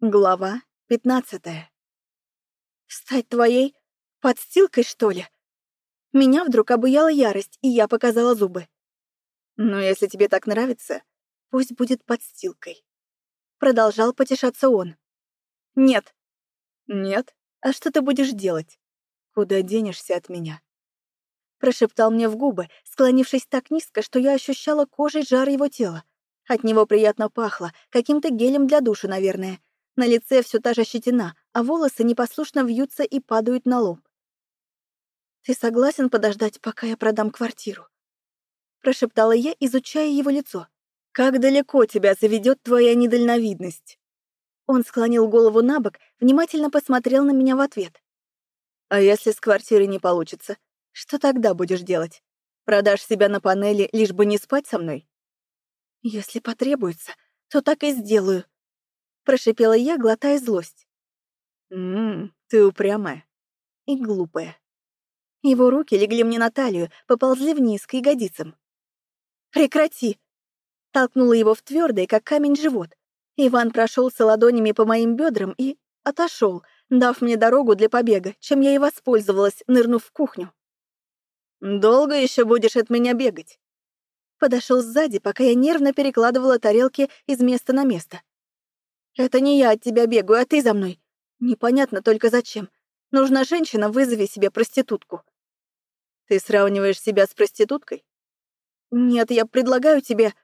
Глава пятнадцатая. Стать твоей подстилкой, что ли? Меня вдруг обуяла ярость, и я показала зубы. Ну, если тебе так нравится, пусть будет подстилкой. Продолжал потешаться он. Нет. Нет? А что ты будешь делать? Куда денешься от меня? Прошептал мне в губы, склонившись так низко, что я ощущала кожей жар его тела. От него приятно пахло, каким-то гелем для душа, наверное. На лице все та же щетина, а волосы непослушно вьются и падают на лоб. «Ты согласен подождать, пока я продам квартиру?» Прошептала я, изучая его лицо. «Как далеко тебя заведет твоя недальновидность?» Он склонил голову на бок, внимательно посмотрел на меня в ответ. «А если с квартиры не получится, что тогда будешь делать? Продашь себя на панели, лишь бы не спать со мной?» «Если потребуется, то так и сделаю», прошипела я, глотая злость. «Ммм, ты упрямая и глупая». Его руки легли мне на талию, поползли вниз к ягодицам. «Прекрати!» Толкнула его в твердый, как камень, живот. Иван прошелся ладонями по моим бедрам и отошел, дав мне дорогу для побега, чем я и воспользовалась, нырнув в кухню. «Долго еще будешь от меня бегать?» Подошел сзади, пока я нервно перекладывала тарелки из места на место. «Это не я от тебя бегаю, а ты за мной. Непонятно только зачем. Нужна женщина, вызови себе проститутку». «Ты сравниваешь себя с проституткой?» «Нет, я предлагаю тебе...»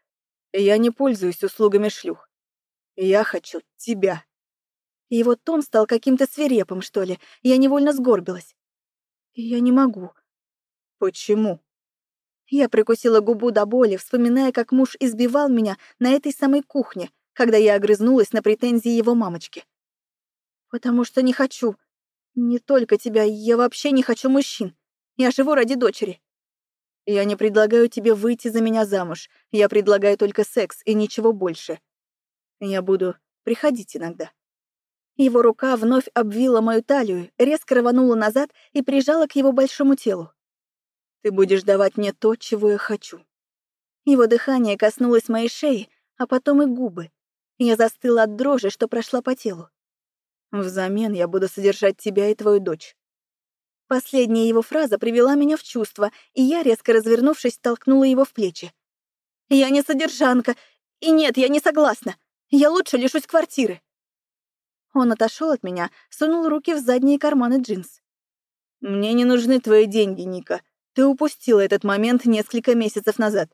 «Я не пользуюсь услугами шлюх. Я хочу тебя». Его тон стал каким-то свирепым, что ли. Я невольно сгорбилась. «Я не могу». «Почему?» Я прикусила губу до боли, вспоминая, как муж избивал меня на этой самой кухне, когда я огрызнулась на претензии его мамочки. «Потому что не хочу. Не только тебя, я вообще не хочу мужчин. Я живу ради дочери». «Я не предлагаю тебе выйти за меня замуж. Я предлагаю только секс и ничего больше. Я буду приходить иногда». Его рука вновь обвила мою талию, резко рванула назад и прижала к его большому телу. «Ты будешь давать мне то, чего я хочу». Его дыхание коснулось моей шеи, а потом и губы, я застыла от дрожи, что прошла по телу. Взамен я буду содержать тебя и твою дочь. Последняя его фраза привела меня в чувство, и я, резко развернувшись, толкнула его в плечи. «Я не содержанка, и нет, я не согласна. Я лучше лишусь квартиры». Он отошел от меня, сунул руки в задние карманы джинс. «Мне не нужны твои деньги, Ника. Ты упустила этот момент несколько месяцев назад.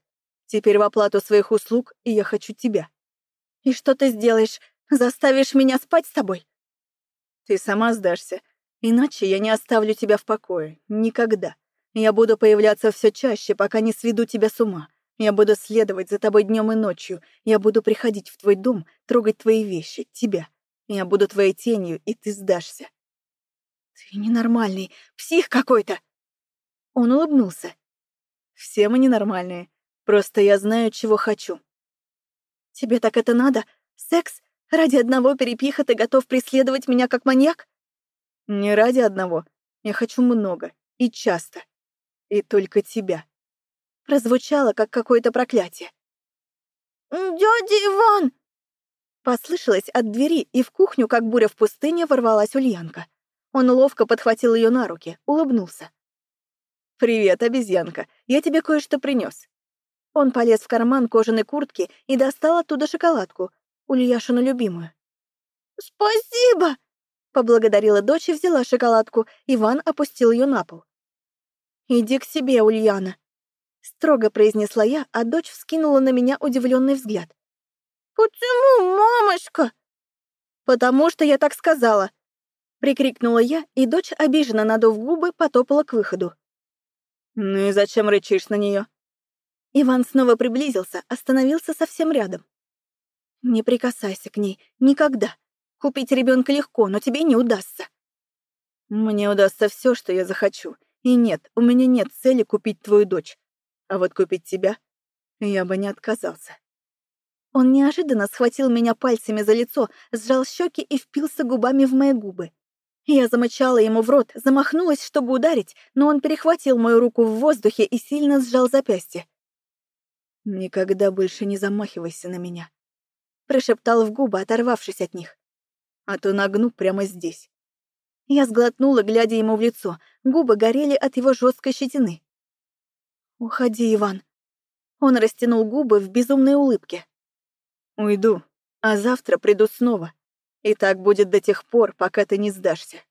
Теперь в оплату своих услуг я хочу тебя». «И что ты сделаешь? Заставишь меня спать с тобой?» «Ты сама сдашься. Иначе я не оставлю тебя в покое. Никогда. Я буду появляться все чаще, пока не сведу тебя с ума. Я буду следовать за тобой днем и ночью. Я буду приходить в твой дом, трогать твои вещи, тебя. Я буду твоей тенью, и ты сдашься». «Ты ненормальный, псих какой-то!» Он улыбнулся. «Все мы ненормальные. Просто я знаю, чего хочу. Тебе так это надо? Секс? Ради одного перепиха ты готов преследовать меня как маньяк? Не ради одного. Я хочу много и часто. И только тебя. Прозвучало, как какое-то проклятие. «Дядя Иван!» Послышалось от двери, и в кухню, как буря в пустыне, ворвалась Ульянка. Он ловко подхватил ее на руки, улыбнулся. «Привет, обезьянка. Я тебе кое-что принес. Он полез в карман кожаной куртки и достал оттуда шоколадку, Ульяшину любимую. «Спасибо!» — поблагодарила дочь и взяла шоколадку. Иван опустил ее на пол. «Иди к себе, Ульяна», — строго произнесла я, а дочь вскинула на меня удивленный взгляд. «Почему, мамочка?» «Потому что я так сказала», — прикрикнула я, и дочь, обиженно надув губы, потопала к выходу. «Ну и зачем рычишь на нее? Иван снова приблизился, остановился совсем рядом. «Не прикасайся к ней. Никогда. Купить ребенка легко, но тебе не удастся». «Мне удастся все, что я захочу. И нет, у меня нет цели купить твою дочь. А вот купить тебя я бы не отказался». Он неожиданно схватил меня пальцами за лицо, сжал щеки и впился губами в мои губы. Я замычала ему в рот, замахнулась, чтобы ударить, но он перехватил мою руку в воздухе и сильно сжал запястье. «Никогда больше не замахивайся на меня», — прошептал в губы, оторвавшись от них. а то нагну прямо здесь. Я сглотнула, глядя ему в лицо. Губы горели от его жесткой щетины. «Уходи, Иван». Он растянул губы в безумной улыбке. «Уйду, а завтра приду снова. И так будет до тех пор, пока ты не сдашься».